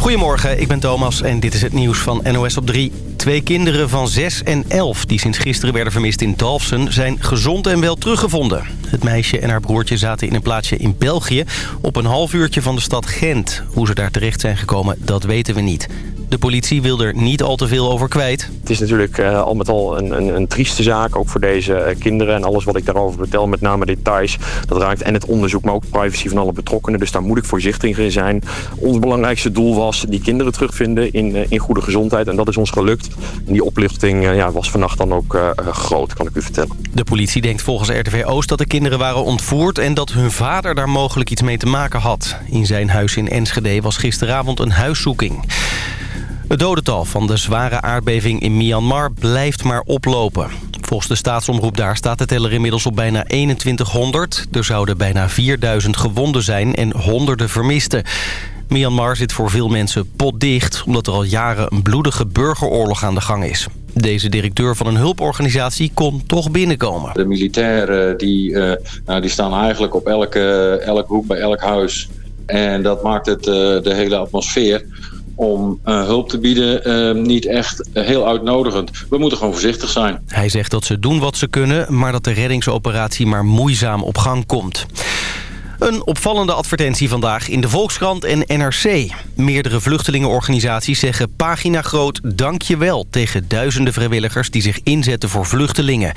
Goedemorgen, ik ben Thomas en dit is het nieuws van NOS op 3. Twee kinderen van 6 en 11 die sinds gisteren werden vermist in Dalfsen... zijn gezond en wel teruggevonden. Het meisje en haar broertje zaten in een plaatsje in België... op een half uurtje van de stad Gent. Hoe ze daar terecht zijn gekomen, dat weten we niet. De politie wil er niet al te veel over kwijt. Het is natuurlijk uh, al met al een, een, een, trieste zaak, ook voor deze uh, kinderen. En alles wat ik daarover vertel, met name details, dat raakt en het onderzoek, maar ook privacy van alle betrokkenen. Dus daar moet ik voorzichtig in zijn. Ons belangrijkste doel was die kinderen terugvinden in, uh, in goede gezondheid. En dat is ons gelukt. En die oplichting ja, was vannacht dan ook groot, kan ik u vertellen. De politie denkt volgens RTV Oost dat de kinderen waren ontvoerd... en dat hun vader daar mogelijk iets mee te maken had. In zijn huis in Enschede was gisteravond een huiszoeking. Het dodental van de zware aardbeving in Myanmar blijft maar oplopen. Volgens de staatsomroep daar staat de teller inmiddels op bijna 2100. Er zouden bijna 4000 gewonden zijn en honderden vermisten. Myanmar zit voor veel mensen potdicht... omdat er al jaren een bloedige burgeroorlog aan de gang is. Deze directeur van een hulporganisatie kon toch binnenkomen. De militairen die, uh, nou, die staan eigenlijk op elke, elke hoek bij elk huis. En dat maakt het, uh, de hele atmosfeer om uh, hulp te bieden uh, niet echt heel uitnodigend. We moeten gewoon voorzichtig zijn. Hij zegt dat ze doen wat ze kunnen, maar dat de reddingsoperatie maar moeizaam op gang komt. Een opvallende advertentie vandaag in de Volkskrant en NRC. Meerdere vluchtelingenorganisaties zeggen pagina groot dankjewel... tegen duizenden vrijwilligers die zich inzetten voor vluchtelingen.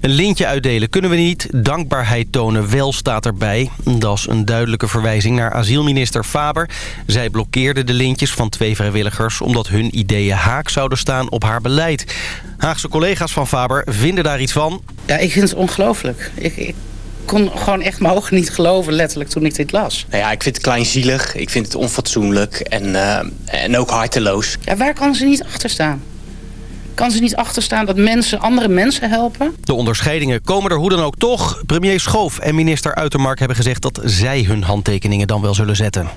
Een lintje uitdelen kunnen we niet. Dankbaarheid tonen wel staat erbij. Dat is een duidelijke verwijzing naar asielminister Faber. Zij blokkeerde de lintjes van twee vrijwilligers... omdat hun ideeën haak zouden staan op haar beleid. Haagse collega's van Faber vinden daar iets van. Ja, ik vind het ongelooflijk. Ik, kon gewoon echt mijn ogen niet geloven, letterlijk, toen ik dit las. Nou ja, ik vind het kleinzielig, ik vind het onfatsoenlijk en, uh, en ook harteloos. Ja, waar kan ze niet achter staan? Kan ze niet achterstaan dat mensen andere mensen helpen? De onderscheidingen komen er hoe dan ook toch. Premier Schoof en minister Uitermark hebben gezegd dat zij hun handtekeningen dan wel zullen zetten.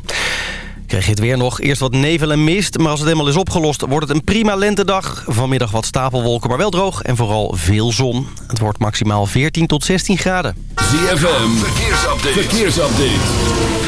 Krijg je het weer nog. Eerst wat nevel en mist, maar als het helemaal is opgelost... wordt het een prima lentedag. Vanmiddag wat stapelwolken, maar wel droog en vooral veel zon. Het wordt maximaal 14 tot 16 graden. ZFM, verkeersupdate. verkeersupdate.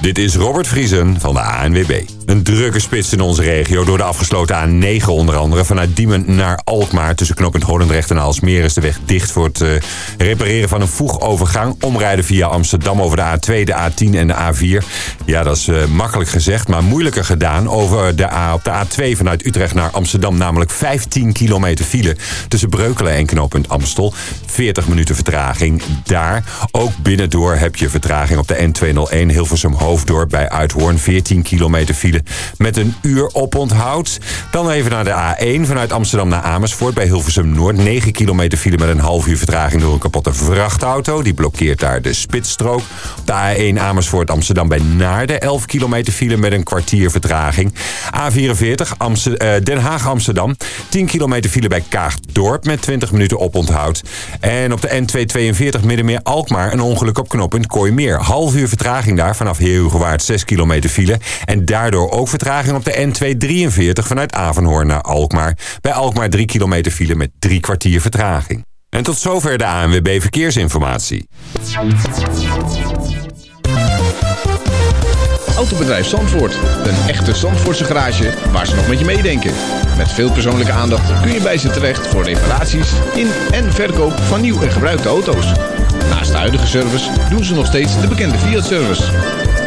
Dit is Robert Vriesen van de ANWB. Een drukke spits in onze regio door de afgesloten A9 onder andere. Vanuit Diemen naar Alkmaar tussen knooppunt Holendrecht en Alsmeer is de weg dicht voor het uh, repareren van een voegovergang. Omrijden via Amsterdam over de A2, de A10 en de A4. Ja, dat is uh, makkelijk gezegd, maar moeilijker gedaan. Over de A, op de A2 vanuit Utrecht naar Amsterdam namelijk 15 kilometer file tussen Breukelen en knooppunt Amstel. 40 minuten vertraging daar. Ook binnendoor heb je vertraging op de N201 Hilversum Hoofddorp bij Uithoorn. 14 kilometer file met een uur oponthoud. Dan even naar de A1 vanuit Amsterdam naar Amersfoort bij Hilversum Noord. 9 kilometer file met een half uur vertraging door een kapotte vrachtauto. Die blokkeert daar de spitsstrook. De A1 Amersfoort Amsterdam bij Naarden. 11 kilometer file met een kwartier vertraging. A44 Amsterdam, Den Haag Amsterdam. 10 kilometer file bij Kaagdorp met 20 minuten oponthoud. En op de N242 Middenmeer Alkmaar een ongeluk op knooppunt Kooimeer. Half uur vertraging daar vanaf Heerhugowaard 6 kilometer file. En daardoor ook vertraging op de N243 vanuit Avenhoorn naar Alkmaar. Bij Alkmaar 3 kilometer file met drie kwartier vertraging. En tot zover de ANWB Verkeersinformatie. Autobedrijf Zandvoort. Een echte Zandvoortse garage waar ze nog met je meedenken. Met veel persoonlijke aandacht kun je bij ze terecht voor reparaties in en verkoop van nieuw en gebruikte auto's. Naast de huidige service doen ze nog steeds de bekende Fiat-service.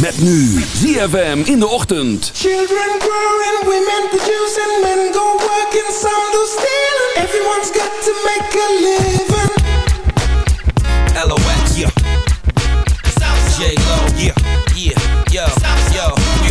Met nu ZFM in de ochtend. Children growing, women producing, men go working, some do stealing. Everyone's got to make a living. LOX, yeah. J-Lo, yeah, yeah,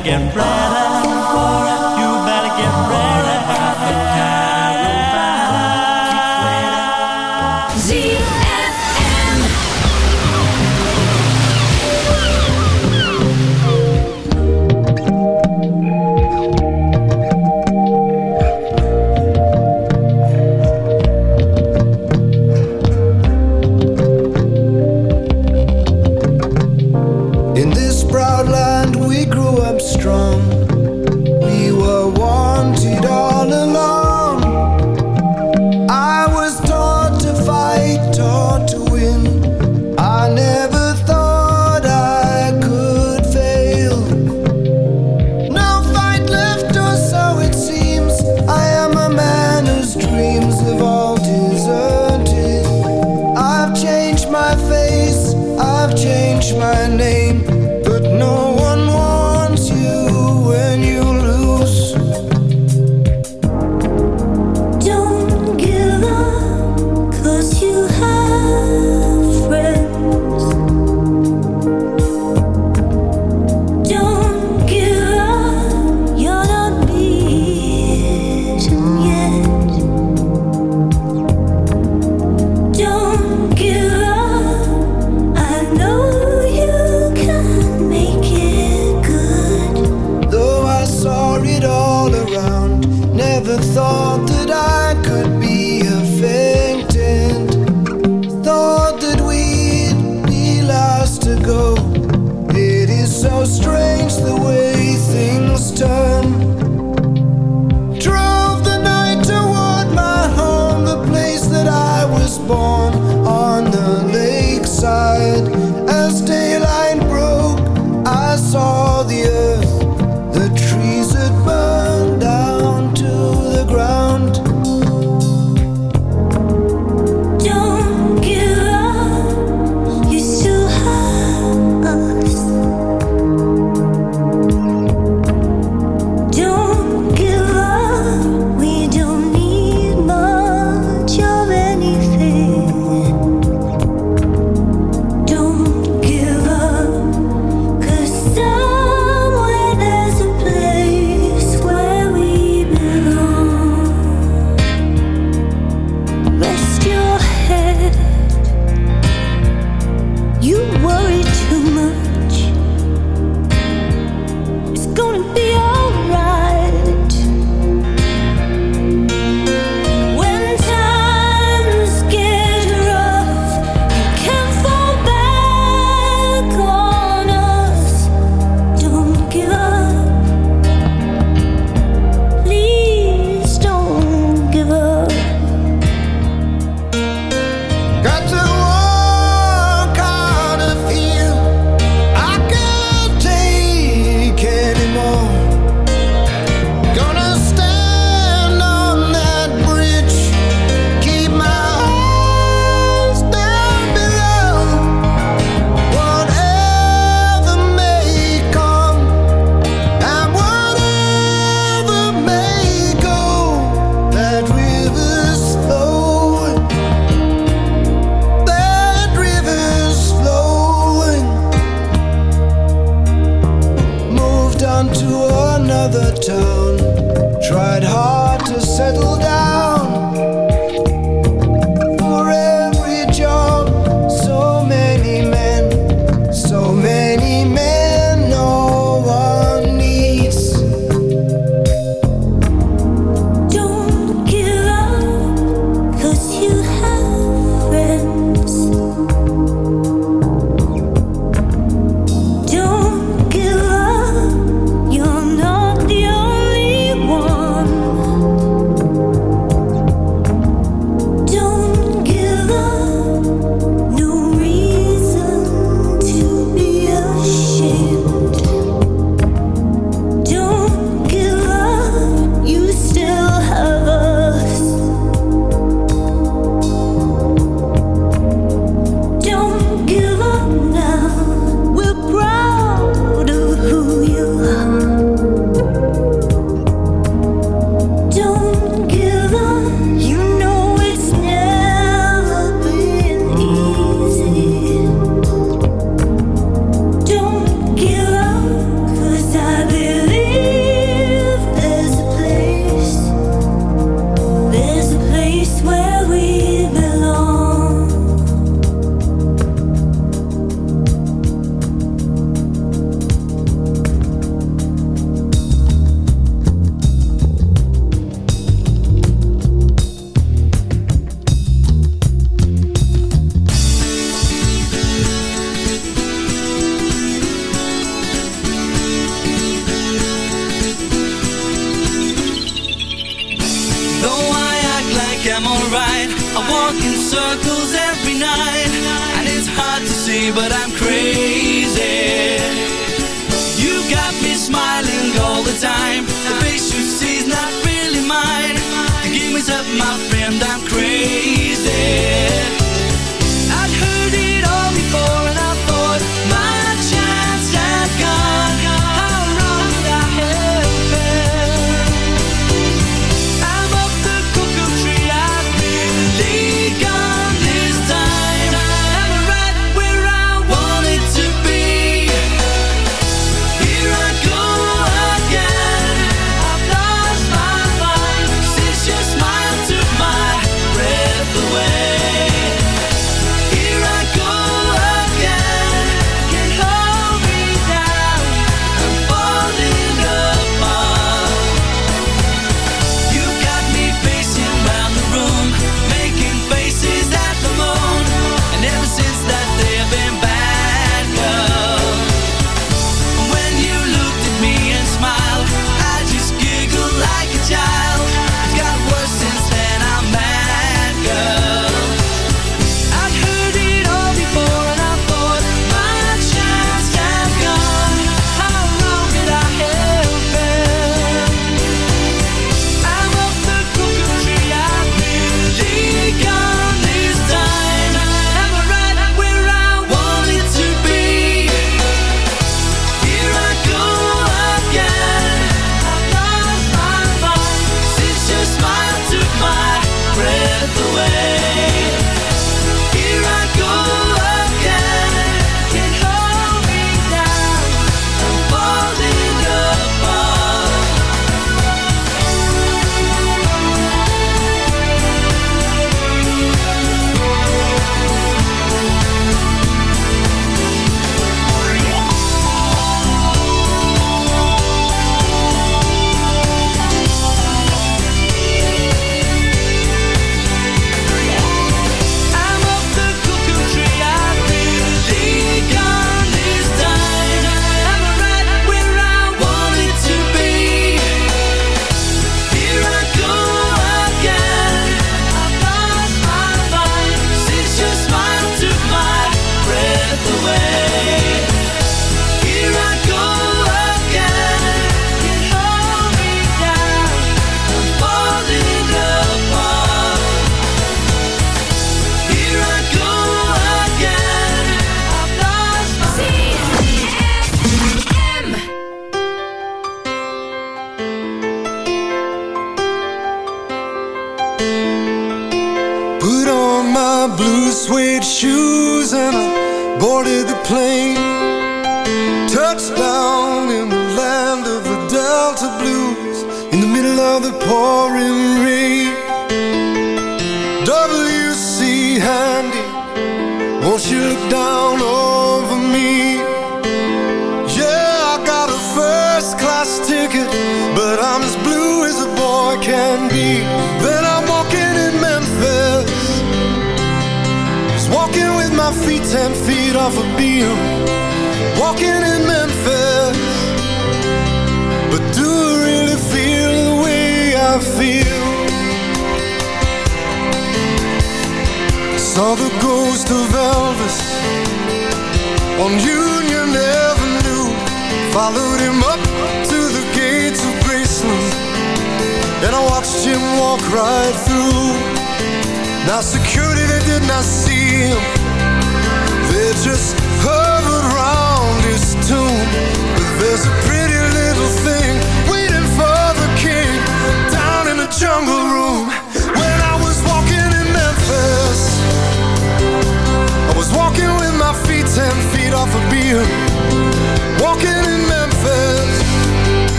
again.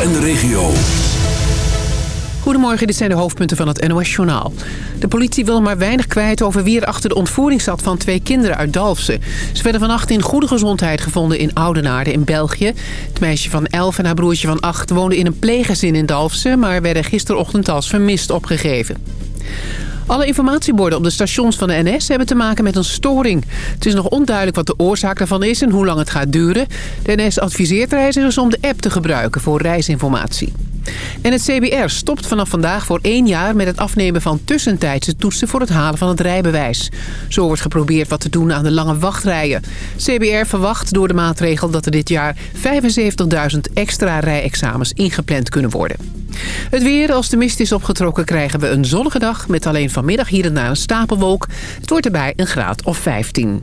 en de regio. Goedemorgen, dit zijn de hoofdpunten van het NOS-journaal. De politie wil maar weinig kwijt over wie er achter de ontvoering zat van twee kinderen uit Dalfsen. Ze werden vannacht in goede gezondheid gevonden in Oudenaarde in België. Het meisje van 11 en haar broertje van 8 woonden in een pleeggezin in Dalfsen... maar werden gisterochtend als vermist opgegeven. Alle informatieborden op de stations van de NS hebben te maken met een storing. Het is nog onduidelijk wat de oorzaak daarvan is en hoe lang het gaat duren. De NS adviseert reizigers om de app te gebruiken voor reisinformatie. En het CBR stopt vanaf vandaag voor één jaar met het afnemen van tussentijdse toetsen voor het halen van het rijbewijs. Zo wordt geprobeerd wat te doen aan de lange wachtrijen. CBR verwacht door de maatregel dat er dit jaar 75.000 extra rijexamens ingepland kunnen worden. Het weer, als de mist is opgetrokken, krijgen we een zonnige dag... met alleen vanmiddag hier en daar een stapelwolk. Het wordt erbij een graad of 15.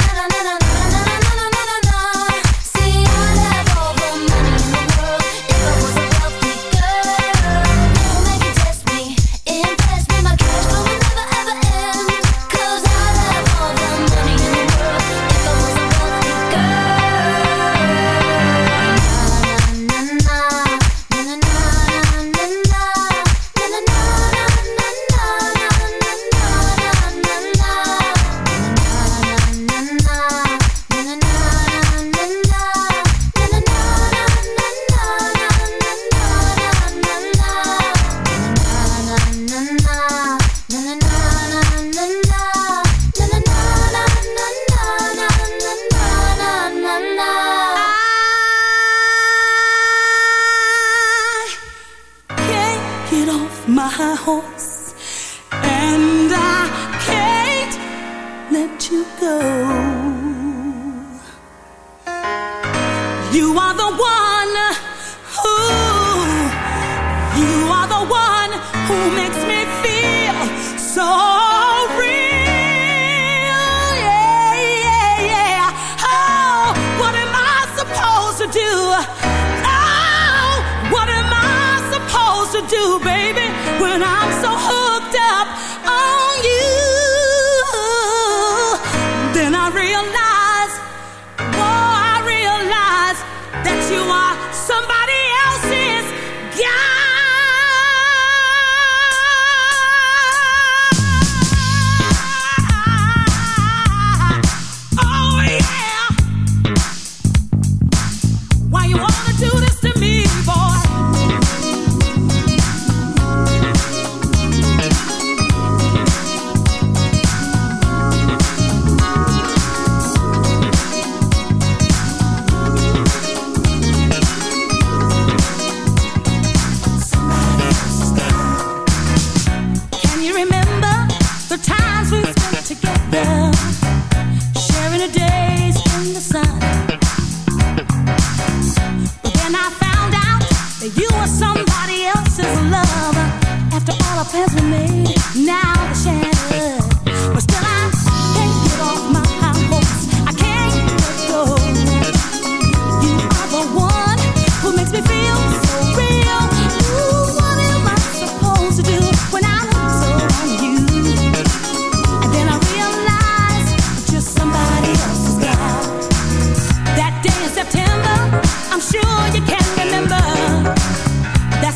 you go.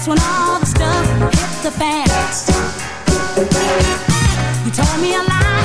When all the stuff hit the fan. You told me a lie.